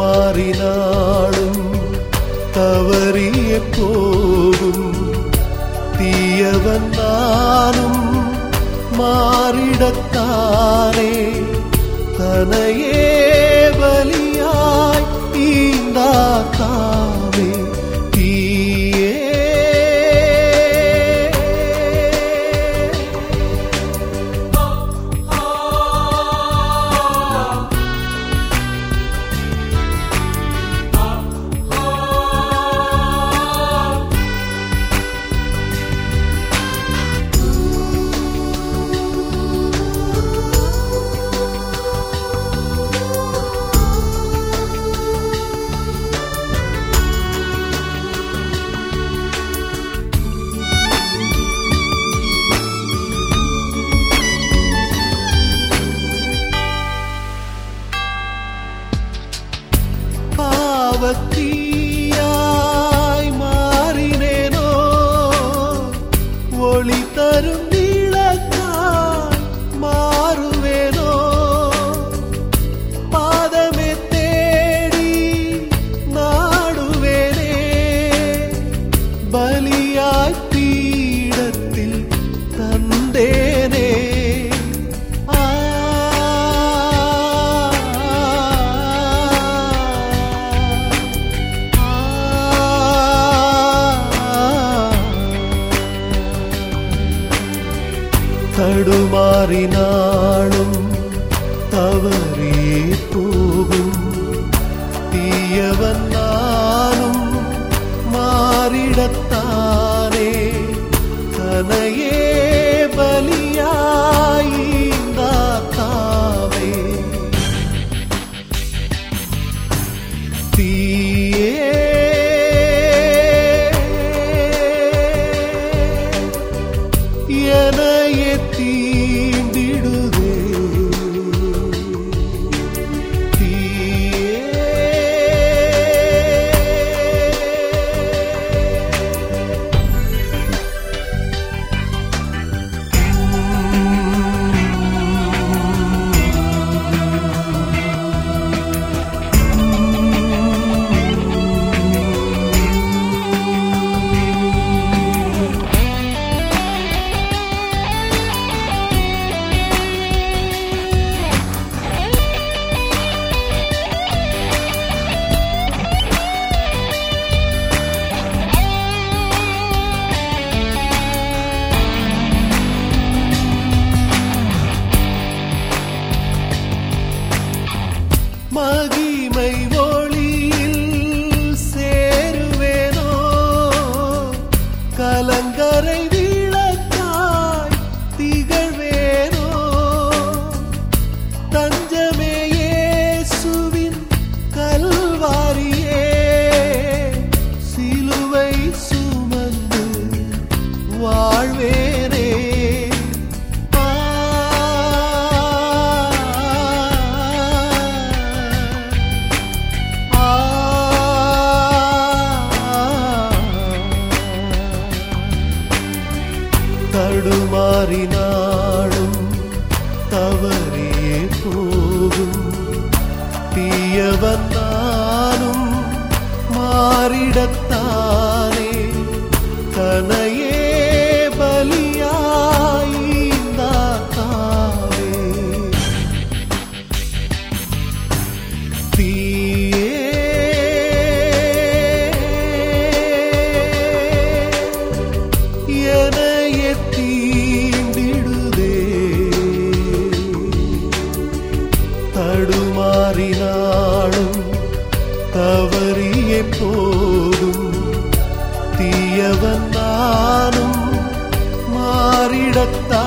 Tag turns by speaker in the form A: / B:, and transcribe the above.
A: മാറിനാളും തവറിയെ പോകും തീയവൻ നാളും മാറിടത്താറേ തനയേ ബലിയായി ഈന്താത്താ ഒളി തരും നടുമാറിനാളും തവറിപ്പോകും. തീയവന്നാലും മാറിടത്താനേ തനയേ ബലിയായി തീ மகிமை തടുമാറിനാളും തവറിയെപ്പോലും തീയവന്നാലും മാറിടത്താ